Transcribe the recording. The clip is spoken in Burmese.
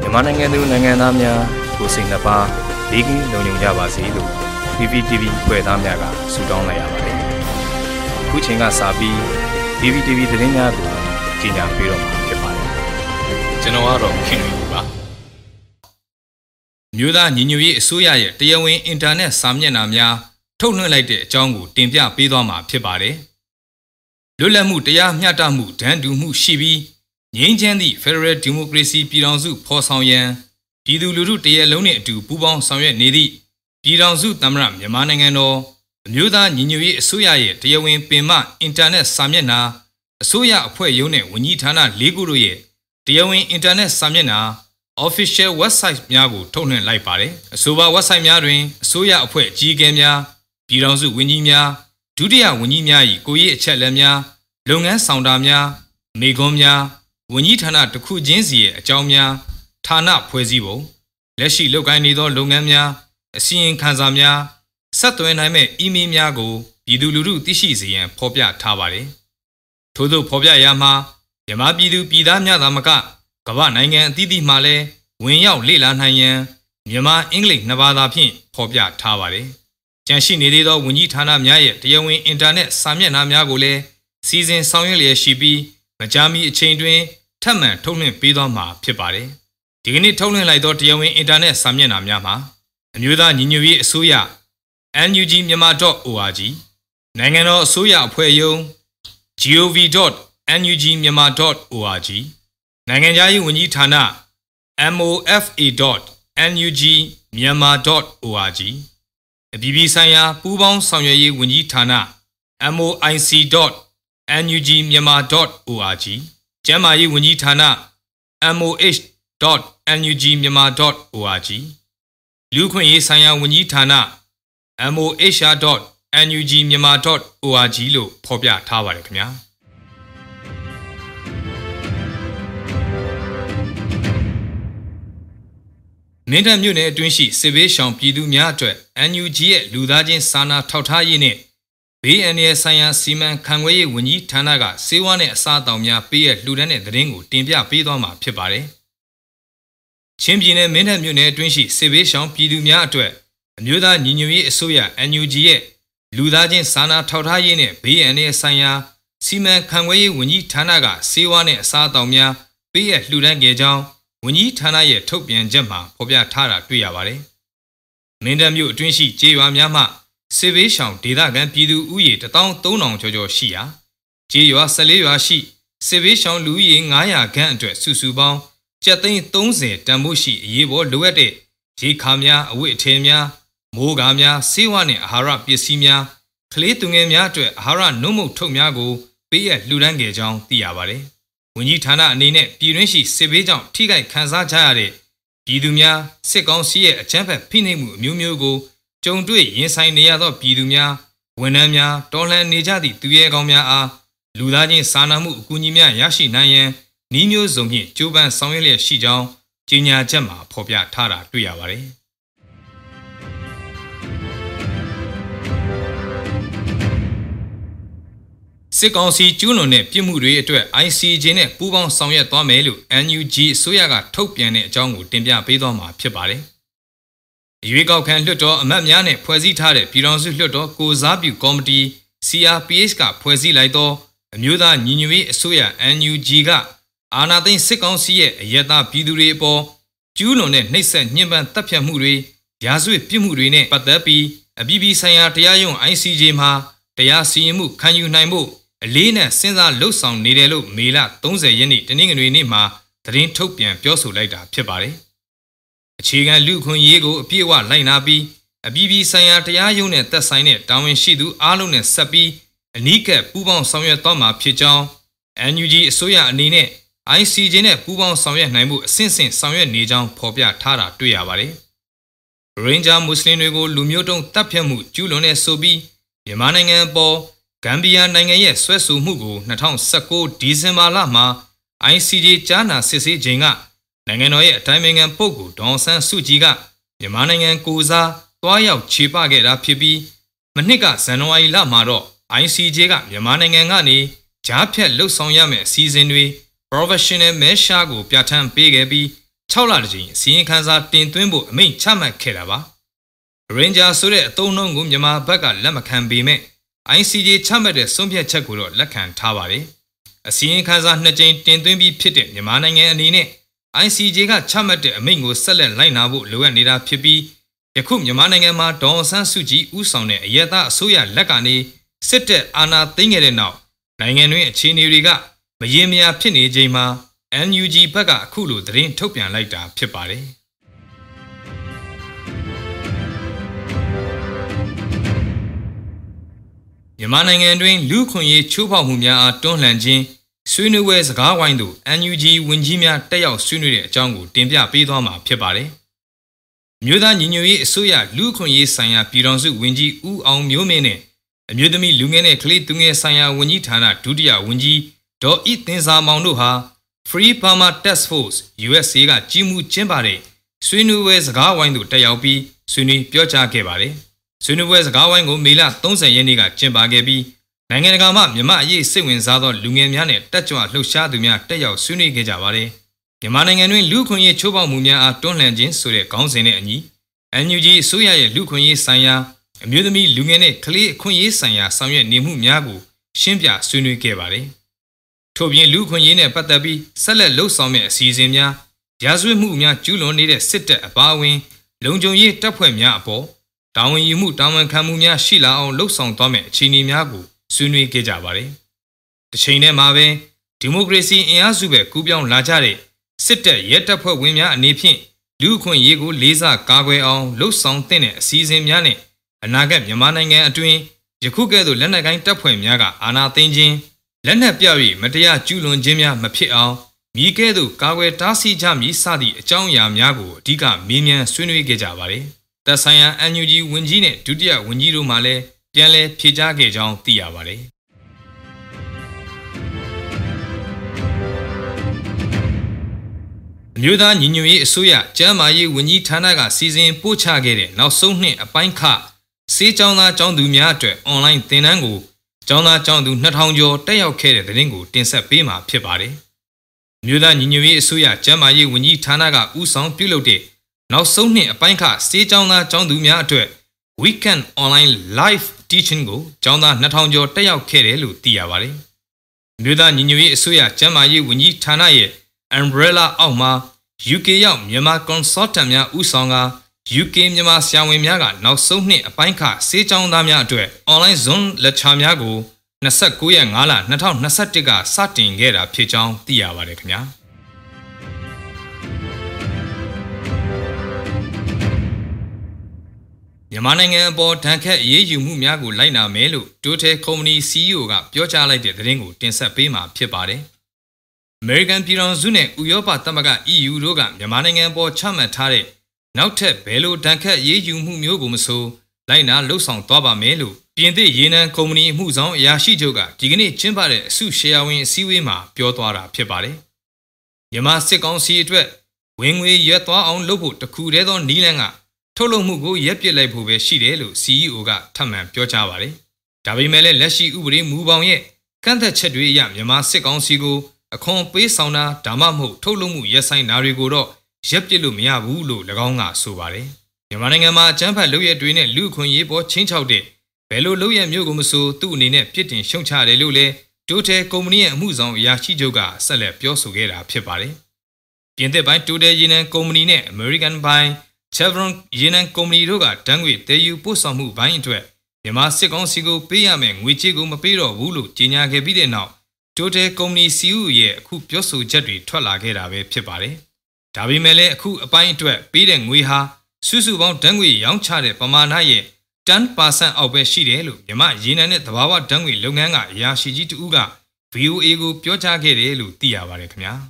မြန်မာနိုင်ငံသူနိုင်ငံသားများကိုစိတ်နှပါဒေးကင်းလုံခြုံကြပါစေလို့ PPTV ဖွဲ့သားများကဆုတောင်းလိုက်ရပါတယ်။အခုချိန်ကစပြီး PPTV သတင်းများကိုကြီးညာပေးတော့မှာဖြစ်ပါတယ်။ကျွန်တော်ကတော့ခင်ဗျာပါ။မြို့သားညီညွတ်ရေးအစိုးရရဲ့တရားဝင်အင်တာနက်စာမျက်နှာများထုတ်လွှင့်လိုက်တဲ့အကြောင်းကိုတင်ပြပေးသွားမှာဖြစ်ပါတယ်။ လွတ်လပ်မှုတရားမျှတမှုဒန်းတူမှုရှိပြီးငြိမ်းချမ်းသည့် Federal Democracy ပြည်ထောင်စုဖော်ဆောင်ရန်ပြည်သူလူထုတရက်လုံးနှင့်အတူပူးပေါင်းဆောင်ရွက်နေသည့်ပြည်ထောင်စုသမ္မတမြန်မာနိုင်ငံတော်အမျိုးသားညီညွတ်ရေးအစိုးရရဲ့တရားဝင်ပင်မအင်တာနက်စာမျက်နှာအစိုးရအဖွဲ့ရုံးနဲ့ဝန်ကြီးဌာန၄ခုတို့ရဲ့တရားဝင်အင်တာနက်စာမျက်နှာ official website များကိုထုတ်လွှင့်လိုက်ပါတယ်။အဆိုပါ website များတွင်အစိုးရအဖွဲ့အကြီးအကဲများပြည်ထောင်စုဝန်ကြီးများဒုတိယဝန်ကြီးများ၏ကိုရေးအချက်လက်များ လုပ်ငန်းဆောင်တာများမိကွန်းများဝန်ကြီးဌာနတစ်ခုချင်းစီရဲ့အကြောင်းများဌာနဖွဲ့စည်းပုံလက်ရှိလုပ်ကိုင်နေသောလုပ်ငန်းများအစီရင်ခံစာများဆက်သွယ်နိုင်မဲ့အီးမေးလ်များကိုပြည်သူလူထုသိရှိစေရန်ဖော်ပြထားပါတယ်။ထို့သောဖော်ပြရာမှာမြန်မာပြည်သူပြည်သားများသာမကကမ္ဘာနိုင်ငံအသီးသီးမှလည်းဝင်ရောက်လေ့လာနိုင်ရန်မြန်မာအင်္ဂလိပ်နှစ်ဘာသာဖြင့်ဖော်ပြထားပါတယ်။ကြန့်ရှိနေသေးသောဝန်ကြီးဌာနများရဲ့တရားဝင်အင်တာနက်စာမျက်နှာများကိုလည်း စီစဉ်ဆောင်ရွက်လျက်ရှိပြီးမကြာမီအချိန်တွင်ထပ်မံထုတ်လွှင့်ပေးသွားမှာဖြစ်ပါတယ်။ဒီကနေ့ထုတ်လွှင့်လိုက်သောတရားဝင်အင်တာနက်စာမျက်နှာများမှာအမျိုးသားညီညွတ်ရေးအစိုးရ NUG မြန်မာ .org နိုင်ငံတော်အစိုးရအဖွဲ့ရုံး gov.nug မြန်မာ .org နိုင်ငံခြားရေးဝန်ကြီးဌာန mofa.nug မြန်မာ .org အပြည်ပြည်ဆိုင်ရာပူးပေါင်းဆောင်ရွက်ရေးဝန်ကြီးဌာန moic.nug မြန်မာ .org ကျန်းမာရေးဝန်ကြီးဌာန moh.nug မြန်မာ .org လူခွင့်ရေးဆိုင်ရာဝန်ကြီးဌာန mohr.nug မြန်မာ .org လို့ဖော်ပြထားပါတယ်ခင်ဗျာမင်းတပ်မြို့နယ်အတွင်းရှိစစ်ဘေးရှောင်ပြည်သူများအတွက် NUG ရဲ့လူသားချင်းစာနာထောက်ထားရေးနဲ့ ဘေးအန္တရာယ်ဆိုင်ရာစီမံခန့်ခွဲရေးဝန်ကြီးဌာနကစေဝါနဲ့အစားအသောက်များပေးရလှူဒန်းတဲ့သတင်းကိုတင်ပြပေးသွားမှာဖြစ်ပါတယ်။ချင်းပြည်နယ်မင်းတပ်မြို့နယ်အတွင်းရှိစစ်ဘေးရှောင်ပြည်သူများအတွက်အမျိုးသားညီညွတ်ရေးအစိုးရ NUG ရဲ့လူသားချင်းစာနာထောက်ထားရေးနဲ့ဘေးအန္တရာယ်ဆိုင်ရာစီမံခန့်ခွဲရေးဝန်ကြီးဌာနကစေဝါနဲ့အစားအသောက်များပေးရလှူဒန်းခဲ့ကြောင်းဝန်ကြီးဌာနရဲ့ထုတ်ပြန်ချက်မှာဖော်ပြထားတာတွေ့ရပါတယ်။မင်းတပ်မြို့အတွင်းရှိကျေးရွာများမှ စစ်ဘေးရှောင်ဒေသခံပြည်သူဥယေ13000ကျော်ကျော်ရှိရာကျေးရွာ14ရွာရှိစစ်ဘေးရှောင်လူဦးရေ900ခန့်အတွက်စုစုပေါင်းကျပ်သိန်း30တန်ဖိုးရှိအရေးပေါ်လိုအပ်တဲ့ရေခါများအဝတ်အထည်များမိုးကားများဆေးဝါးနဲ့အာဟာရပစ္စည်းများကလေးသူငယ်များအတွက်အာဟာရနှုတ်မုတ်ထုတ်များကိုပေးရလှူဒန်းခဲ့ကြောင်းသိရပါတယ်။ဝန်ကြီးဌာနအနေနဲ့ပြည်တွင်းရှိစစ်ဘေးကြောင့်ထိခိုက်ခံစားကြရတဲ့ပြည်သူများစစ်ကောင်းစီးရဲ့အကြမ်းဖက်ဖိနှိပ်မှုအမျိုးမျိုးကို ကြုံတွေ့ရင်ဆိုင်နေရသောပြည်သူများဝန်ထမ်းများတော်လှန်နေကြသည့်သူရဲကောင်းများအားလူသားချင်းစာနာမှုအကူအညီများရရှိနိုင်ရန်ဤမျိုးစုံဖြင့်ကြိုးပမ်းဆောင်ရွက်လျက်ရှိကြောင်းကြေညာချက်မှာဖော်ပြထားတာတွေ့ရပါတယ်။စစ်ကောင်စီကျူးလွန်တဲ့ပြစ်မှုတွေအတွက် ICJ နဲ့ပူးပေါင်းဆောင်ရွက်သွားမယ်လို့ NUG အစိုးရကထုတ်ပြန်တဲ့အကြောင်းကိုတင်ပြပေးသွားမှာဖြစ်ပါတယ်။ ရွေးကောက်ခံလွှတ်တော်အမတ်များနဲ့ဖွဲ့စည်းထားတဲ့ပြည်ထောင်စုလွှတ်တော်ကိုစားပြုကော်မတီ CRPH ကဖွဲ့စည်းလိုက်သောအမျိုးသားညီညွတ်ရေးအစိုးရ NUG ကအာဏာသိမ်းစစ်ကောင်စီရဲ့အယက်သားပြည်သူတွေအပေါ်ကျူးလွန်တဲ့နှိပ်စက်ညှဉ်းပန်းတပ်ဖြတ်မှုတွေရာဇဝတ်ပြစ်မှုတွေနဲ့ပတ်သက်ပြီးအပြည်ပြည်ဆိုင်ရာတရားရုံး ICJ မှာတရားစီရင်မှုခံယူနိုင်ဖို့အလေးနဲ့စဉ်းစားလှုပ်ဆောင်နေတယ်လို့မေလ30ရက်နေ့တနင်္ဂနွေနေ့မှာသတင်းထုတ်ပြန်ပြောဆိုလိုက်တာဖြစ်ပါတယ်။ အခြေခံလူခွင့်ရေးကိုအပြည့်အဝလိုက်နာပြီးအပြည်ပြည်ဆိုင်ရာတရားရုံးနဲ့သက်ဆိုင်တဲ့တာဝန်ရှိသူအားလုံးနဲ့ဆက်ပြီးအနီးကပ်ပူးပေါင်းဆောင်ရွက်သွားမှာဖြစ်ကြောင်း NUG အစိုးရအနေနဲ့ ICJ နဲ့ပူးပေါင်းဆောင်ရွက်နိုင်မှုအဆင့်ဆင့်ဆောင်ရွက်နေကြောင်းဖော်ပြထားတာတွေ့ရပါတယ်။ရိုဟင်ဂျာမွတ်စလင်တွေကိုလူမျိုးတုံးတပ်ဖြတ်မှုကျူးလွန်တဲ့ဆိုပြီးမြန်မာနိုင်ငံအပေါ်ဂမ်ဘီယာနိုင်ငံရဲ့ဆွဲဆိုမှုကို2019ဒီဇင်ဘာလမှာ ICJ ကြားနာစစ်ဆေးချိန်က နိုင်ငံတော်ရဲ့အတိုင်းအငံပုဂ္ဂိုလ်ဒေါန်ဆန်းစုကြည်ကမြန်မာနိုင်ငံကိုစားတွားရောက်ခြေပခဲ့တာဖြစ်ပြီးမနှစ်ကဇန်နဝါရီလမှာတော့ ICJ ကမြန်မာနိုင်ငံကနေကြားဖြတ်လှုပ်ဆောင်ရမယ့်အစည်းအဝေးတွေ professional measure ကိုပြဋ္ဌာန်းပေးခဲ့ပြီး6လတကြိမ်အစည်းအဝေးခန်းစာတင်သွင်းဖို့အမိန့်ချမှတ်ခဲ့တာပါ Ranger ဆိုတဲ့အသုံးအနှုန်းကိုမြန်မာဘက်ကလက်မခံပေမဲ့ ICJ ချမှတ်တဲ့ဆုံးဖြတ်ချက်ကိုတော့လက်ခံထားပါတယ်။အစည်းအဝေးခန်းစာနှစ်ကြိမ်တင်သွင်းပြီးဖြစ်တဲ့မြန်မာနိုင်ငံအနေနဲ့ ICJ ကချမှတ်တဲ့အမိန့်ကိုဆက်လက်လိုက်နာဖို့လိုအပ်နေတာဖြစ်ပြီးယခုမြန်မာနိုင်ငံမှာဒေါ်ဆန်းစုကြည်ဦးဆောင်တဲ့အယက်သားအစိုးရလက်ကနေစစ်တပ်အာဏာသိမ်းခဲ့တဲ့နောက်နိုင်ငံတွင်းအခြေအနေတွေကမရေမရာဖြစ်နေချိန်မှာ NUG ဘက်ကအခုလိုသတင်းထုတ်ပြန်လိုက်တာဖြစ်ပါတယ်။မြန်မာနိုင်ငံတွင်လူခွင့်ရေးချိုးဖောက်မှုများအားတွန်းလှန်ခြင်း ဆွေးနွေးပွဲစကားဝိုင်းသို့ NUG ဝန်ကြီးများတက်ရောက်ဆွေးနွေးတဲ့အကြောင်းကိုတင်ပြပေးသွားမှာဖြစ်ပါတယ်။မြို့သားညီညွတ်ရေးအစိုးရလူခွင့်ရေးဆိုင်ရာပြည်ထောင်စုဝန်ကြီးဦးအောင်မျိုးမင်းနဲ့အမျိုးသမီးလူငယ်နဲ့ကလေးသူငယ်ဆိုင်ရာဝန်ကြီးဌာနဒုတိယဝန်ကြီးဒေါ်ဤတင်စာမောင်တို့ဟာ Free Burma Task Force USA ကကြီးမှုကျင်းပတဲ့ဆွေးနွေးပွဲစကားဝိုင်းသို့တက်ရောက်ပြီးဆွေးနွေးပြောကြားခဲ့ပါတယ်။ဆွေးနွေးပွဲစကားဝိုင်းကိုမေလ30ရက်နေ့ကကျင်းပခဲ့ပြီး နိုင်ငံတကာမှမြမအရေးစိတ်ဝင်စားသောလူငယ်များနဲ့တက်ကြွလှုပ်ရှားသူများတက်ရောက်ဆွေးနွေးခဲ့ကြပါတယ်။မြန်မာနိုင်ငံတွင်လူခွင့်ရေးချိုးဖောက်မှုများအားတွန်းလှန်ခြင်းဆိုတဲ့ခေါင်းစဉ်နဲ့အညီ NUG အစိုးရရဲ့လူခွင့်ရေးဆိုင်ရာအမျိုးသမီးလူငယ်နဲ့ကလေးအခွင့်အရေးဆိုင်ရာဆောင်ရွက်နေမှုများကိုရှင်းပြဆွေးနွေးခဲ့ပါတယ်။ထို့ပြင်လူခွင့်ရေးနဲ့ပတ်သက်ပြီးဆက်လက်လှုပ်ဆောင်မယ့်အစီအစဉ်များရာဇဝတ်မှုများကျူးလွန်နေတဲ့စစ်တပ်အပါအဝင် လုံခြုံရေးတပ်ဖွဲ့များအပေါ်တာဝန်ယူမှုတာဝန်ခံမှုများရှိလာအောင်လှုပ်ဆောင်သွားမယ့်အခြေအနေများကို ဆွေးနွေးခဲ့ကြပါတယ်။တစ်ချိန်တည်းမှာပဲဒီမိုကရေစီအင်အားစုပဲကူးပြောင်းလာကြတဲ့စစ်တပ်ရဲတပ်ဖွဲ့ဝင်များအနေဖြင့်လူအခွင့်အရေးကိုလေးစားကာကွယ်အောင်လှုပ်ဆောင်တဲ့အစည်းအဝေးများနဲ့အနာဂတ်မြန်မာနိုင်ငံအတွင်းယခုကဲ့သို့လက်နက်ကိုင်းတပ်ဖွဲ့များကအာဏာသိမ်းခြင်းလက်နက်ပြ၍မတရားကျူးလွန်ခြင်းများမဖြစ်အောင်မိကဲ့သို့ကာကွယ်တားဆီးကြမည်စသည့်အကြောင်းအရာများကိုအဓိကမေးမြန်းဆွေးနွေးခဲ့ကြပါတယ်။သက်ဆိုင်ရာ NUG ဝန်ကြီးနဲ့ဒုတိယဝန်ကြီးတို့မှလည်း ပြန်လည်ဖြေကြားခဲ့ကြောင်းသိရပါတယ်။မြို့သားညီညွတ်ရေးအစိုးရကျန်းမာရေးဝန်ကြီးဌာနကစီစဉ်ပို့ချခဲ့တဲ့နောက်ဆုံးနှစ်အပိုင်းခစေးကျောင်းသားကျောင်းသူများအတွက်အွန်လိုင်းသင်တန်းကိုကျောင်းသားကျောင်းသူ2000ကျော်တက်ရောက်ခဲ့တဲ့တဲ့ရင်ကိုတင်ဆက်ပေးမှာဖြစ်ပါတယ်။မြို့သားညီညွတ်ရေးအစိုးရကျန်းမာရေးဝန်ကြီးဌာနကဦးဆောင်ပြုလုပ်တဲ့နောက်ဆုံးနှစ်အပိုင်းခစေးကျောင်းသားကျောင်းသူများအတွက် Weekend Online Live Teaching ကိုကျောင်းသား2000ကျော်တက်ရောက်ခဲ့တယ်လို့သိရပါတယ်။မြို့သားညီညွတ်ရေးအစိုးရကျန်းမာရေးဝန်ကြီးဌာနရဲ့ umbrella အောက်မှာ UK ရောက်မြန်မာ consultant များဦးဆောင်က UK မြန်မာဆရာဝန်များကနောက်ဆုံးနှစ်အပိုင်းခစေးကျောင်းသားများအတွက် online zone lecture များကို29ရက်5လ2021ကစတင်ခဲ့တာဖြစ်ကြောင်းသိရပါတယ်ခင်ဗျာ။ မြန်မာနိုင်ငံအပေါ်ဒဏ်ခတ်အရေးယူမှုများကိုလိုက်နာမယ်လို့ Total Company CEO ကပြောကြားလိုက်တဲ့သတင်းကိုတင်ဆက်ပေးမှာဖြစ်ပါတယ်။ American ပြည်ထောင်စုနဲ့ဥရောပသမဂ္ဂ EU တို့ကမြန်မာနိုင်ငံအပေါ်ချမှတ်ထားတဲ့နောက်ထပ်ဘယ်လိုဒဏ်ခတ်အရေးယူမှုမျိုးကိုမဆိုလိုက်နာလှုပ်ဆောင်သွားပါမယ်လို့ပြင်သစ်ရေနံကုမ္ပဏီအမှုဆောင်အရာရှိချုပ်ကဒီကနေ့ကျင်းပတဲ့အစုရှယ်ယာဝင်အစည်းအဝေးမှာပြောသွားတာဖြစ်ပါတယ်။မြန်မာစစ်ကောင်စီအတွက်ဝင်ငွေရွက်သွားအောင်လုပ်ဖို့တခုတည်းသောနီးလန်းက ထုတ်လုပ်မှုကိုရက်ပစ်လိုက်ဖို့ပဲရှိတယ်လို့ CEO ကထပ်မံပြောကြားပါတယ်။ဒါပေမဲ့လည်းလက်ရှိဥပဒေမူပေါင်းရဲ့ကန့်သက်ချက်တွေအရမြန်မာစစ်ကောင်စီကိုအခွန်ပေးဆောင်တာဒါမှမဟုတ်ထုတ်လုပ်မှုရက်ဆိုင်တာတွေကိုတော့ရက်ပစ်လို့မရဘူးလို့၎င်းကဆိုပါတယ်။မြန်မာနိုင်ငံမှာအကြမ်းဖက်လုပ်ရက်တွေနဲ့လူခွင့်ရေးပေါ်ချင်းချောက်တဲ့ဘယ်လိုလုပ်ရက်မျိုးကိုမဆိုသူ့အနေနဲ့ပြစ်တင်ရှုံချတယ်လို့လည်းတိုးတယ်ကုမ္ပဏီရဲ့အမှုဆောင်အရာရှိချုပ်ကဆက်လက်ပြောဆိုခဲ့တာဖြစ်ပါတယ်။ပြင်သစ်ပိုင်းတိုးတယ်ရေနံကုမ္ပဏီနဲ့ American ပိုင်း Chevron ရေနံကုမ္ပဏီတို့ကတန်းငွေတည်ယူပို့ဆောင်မှုဘိုင်းအတွက်မြန်မာစစ်ကောင်စီကိုပေးရမယ့်ငွေကြေးကိုမပေးတော့ဘူးလို့ကြေညာခဲ့ပြီးတဲ့နောက် Total ကုမ္ပဏီ CEO ရဲ့အခုပြောဆိုချက်တွေထွက်လာခဲ့တာပဲဖြစ်ပါတယ်။ဒါပေမဲ့လည်းအခုအပိုင်းအတွက်ပေးတဲ့ငွေဟာစုစုပေါင်းတန်းငွေရောင်းချတဲ့ပမာဏရဲ့10%အောက်ပဲရှိတယ်လို့မြမရေနံနဲ့သဘာဝတန်းငွေလုပ်ငန်းကအရာရှိကြီးတဦးက VOA ကိုပြောကြားခဲ့တယ်လို့သိရပါတယ်ခင်ဗျာ။